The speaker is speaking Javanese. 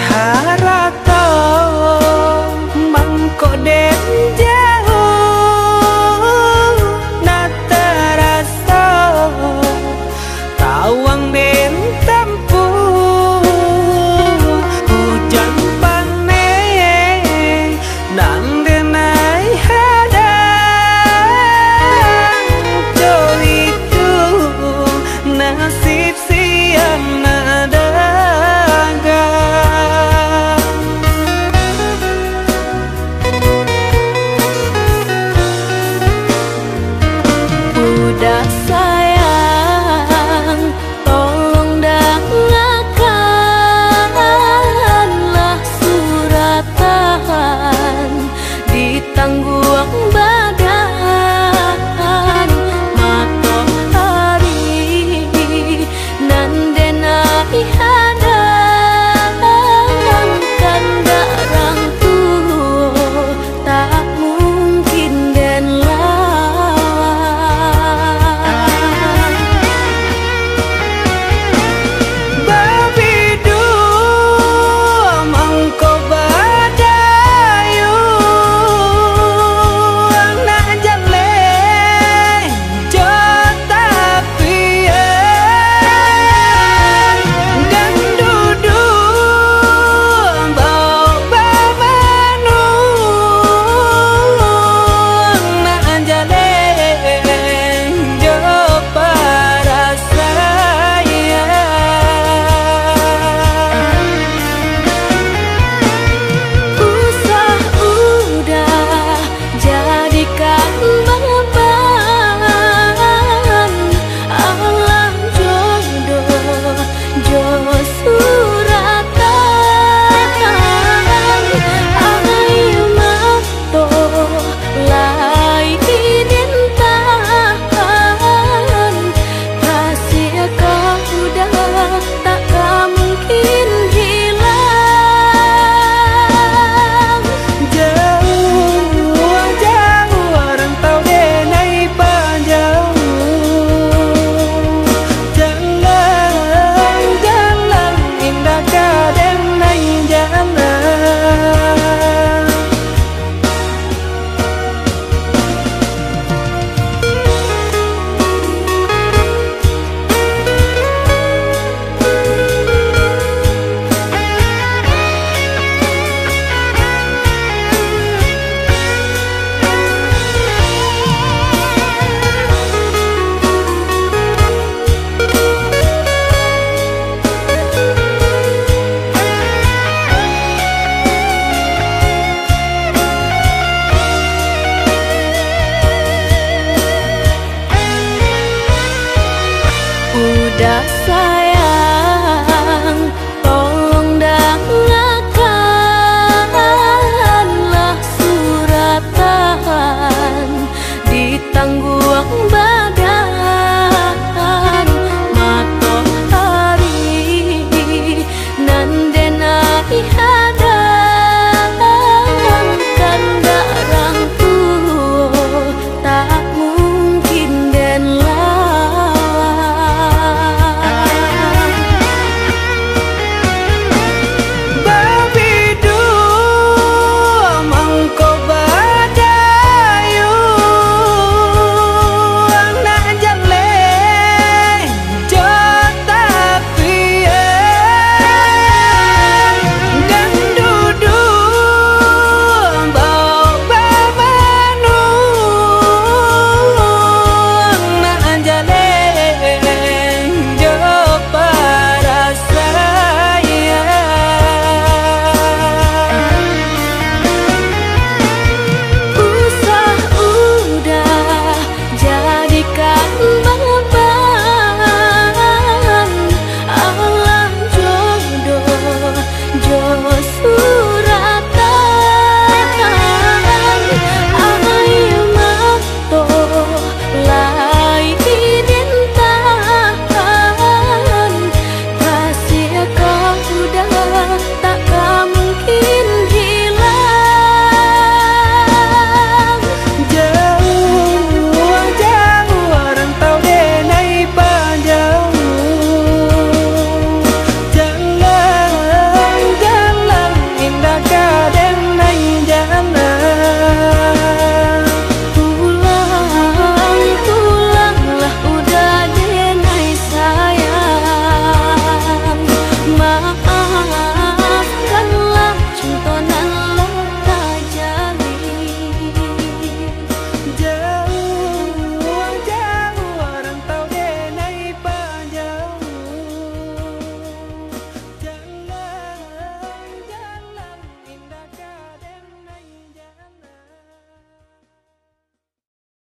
nasib siang nada Bao